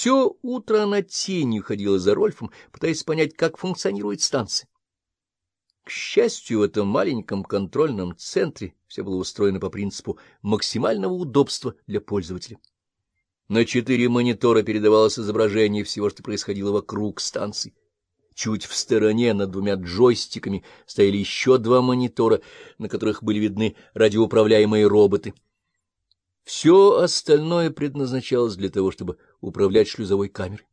Все утро она тенью ходила за Рольфом, пытаясь понять, как функционирует станция. К счастью, в этом маленьком контрольном центре все было устроено по принципу максимального удобства для пользователя. На четыре монитора передавалось изображение всего, что происходило вокруг станции. Чуть в стороне над двумя джойстиками стояли еще два монитора, на которых были видны радиоуправляемые роботы. Все остальное предназначалось для того, чтобы управлять шлюзовой камерой.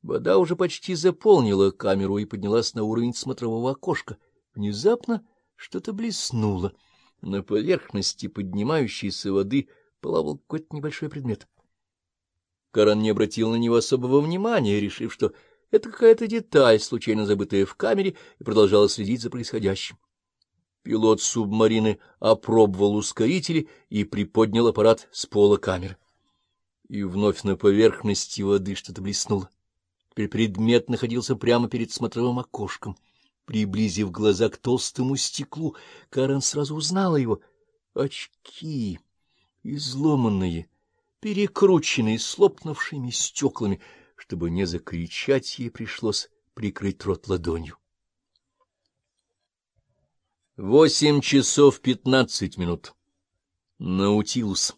Вода уже почти заполнила камеру и поднялась на уровень смотрового окошка. Внезапно что-то блеснуло. На поверхности поднимающейся воды плавал какой-то небольшой предмет. Каран не обратил на него особого внимания, решив, что это какая-то деталь, случайно забытая в камере, и продолжала следить за происходящим. Пилот субмарины опробовал ускорители и приподнял аппарат с пола камеры. И вновь на поверхности воды что-то блеснуло. Теперь предмет находился прямо перед смотровым окошком. Приблизив глаза к толстому стеклу, Карен сразу узнала его. Очки, изломанные, перекрученные, с лопнувшими стеклами. Чтобы не закричать, ей пришлось прикрыть рот ладонью. Восемь часов пятнадцать минут. Наутилус.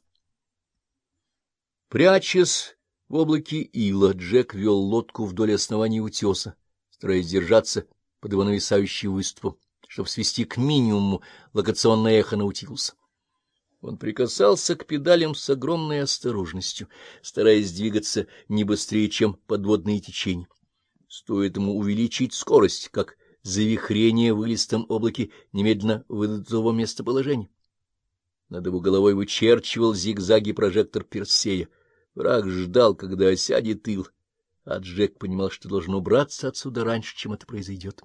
Прячась в облаке ила Джек вел лодку вдоль основания утеса, стараясь держаться под его нависающий выступом, чтобы свести к минимуму локационное эхо Наутилуса. Он прикасался к педалям с огромной осторожностью, стараясь двигаться не быстрее, чем подводные течения. Стоит ему увеличить скорость, как завихрение в вылистом облаке немедленно выдадут его местоположение. Над его головой вычерчивал зигзаги прожектор Персея — Враг ждал, когда осядет тыл, а Джек понимал, что должен убраться отсюда раньше, чем это произойдет.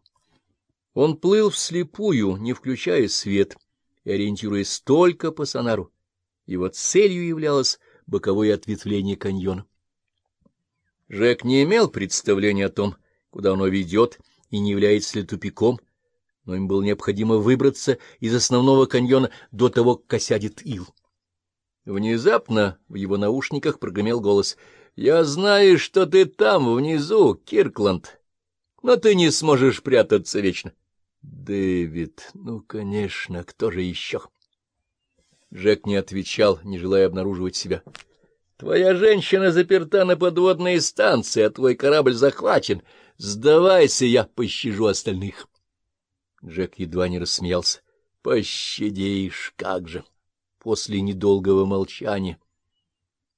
Он плыл вслепую, не включая свет, и ориентируясь только по сонару. Его целью являлось боковое ответвление каньона. Джек не имел представления о том, куда оно ведет и не является ли тупиком, но им было необходимо выбраться из основного каньона до того, как осядет ил. Внезапно в его наушниках прогремел голос. — Я знаю, что ты там, внизу, Киркланд, но ты не сможешь прятаться вечно. — Дэвид, ну, конечно, кто же еще? Джек не отвечал, не желая обнаруживать себя. — Твоя женщина заперта на подводной станции, а твой корабль захвачен. Сдавайся, я пощажу остальных. Джек едва не рассмеялся. — Пощадишь, как же! — после недолгого молчания.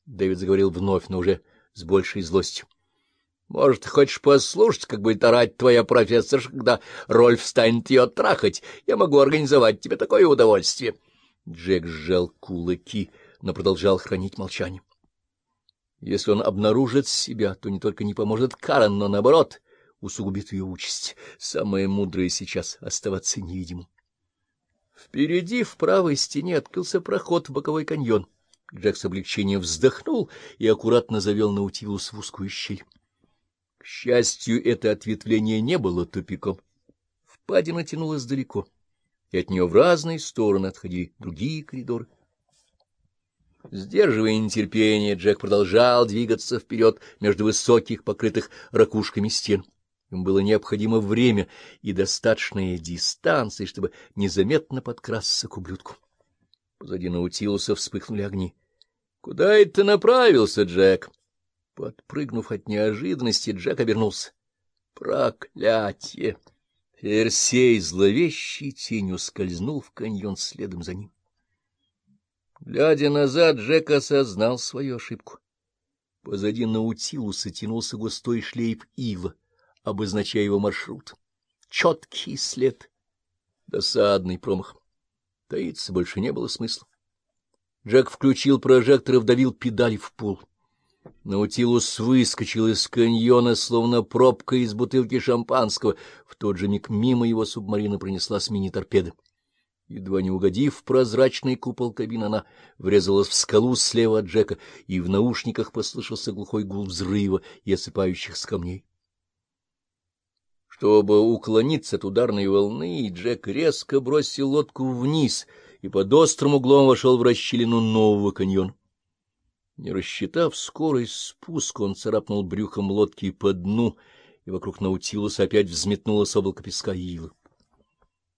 Дэвид заговорил вновь, но уже с большей злостью. — Может, хочешь послушать, как будет орать твоя профессорша, когда Рольф станет ее трахать? Я могу организовать тебе такое удовольствие. Джек сжал кулаки, но продолжал хранить молчание. Если он обнаружит себя, то не только не поможет Карен, но, наоборот, усугубит ее участь. Самое мудрое сейчас — оставаться невидимым. Впереди в правой стене открылся проход в боковой каньон. Джек с облегчением вздохнул и аккуратно завел Наутилус в узкую щель. К счастью, это ответвление не было тупиком. Впадина тянулась далеко, и от нее в разные стороны отходили другие коридоры. Сдерживая нетерпение, Джек продолжал двигаться вперед между высоких, покрытых ракушками стен. Им было необходимо время и достаточная дистанция, чтобы незаметно подкрасться к ублюдку. Позади Наутилуса вспыхнули огни. — Куда это направился, Джек? Подпрыгнув от неожиданности, Джек обернулся. — Проклятие! Персей зловещей тенью скользнул в каньон следом за ним. Глядя назад, Джек осознал свою ошибку. Позади Наутилуса тянулся густой шлейф ила обозначая его маршрут. Четкий след. Досадный промах. Таиться больше не было смысла. Джек включил прожектор и вдавил педали в пол. Наутилус выскочил из каньона, словно пробка из бутылки шампанского. В тот же миг мимо его субмарина пронеслась мини-торпеда. Едва не угодив в прозрачный купол кабины, она врезалась в скалу слева от Джека, и в наушниках послышался глухой гул взрыва и осыпающихся камней. Чтобы уклониться от ударной волны, Джек резко бросил лодку вниз и под острым углом вошел в расщелину нового каньона. Не рассчитав скорость спуска, он царапнул брюхом лодки по дну, и вокруг Наутилуса опять взметнулось облако песка ила.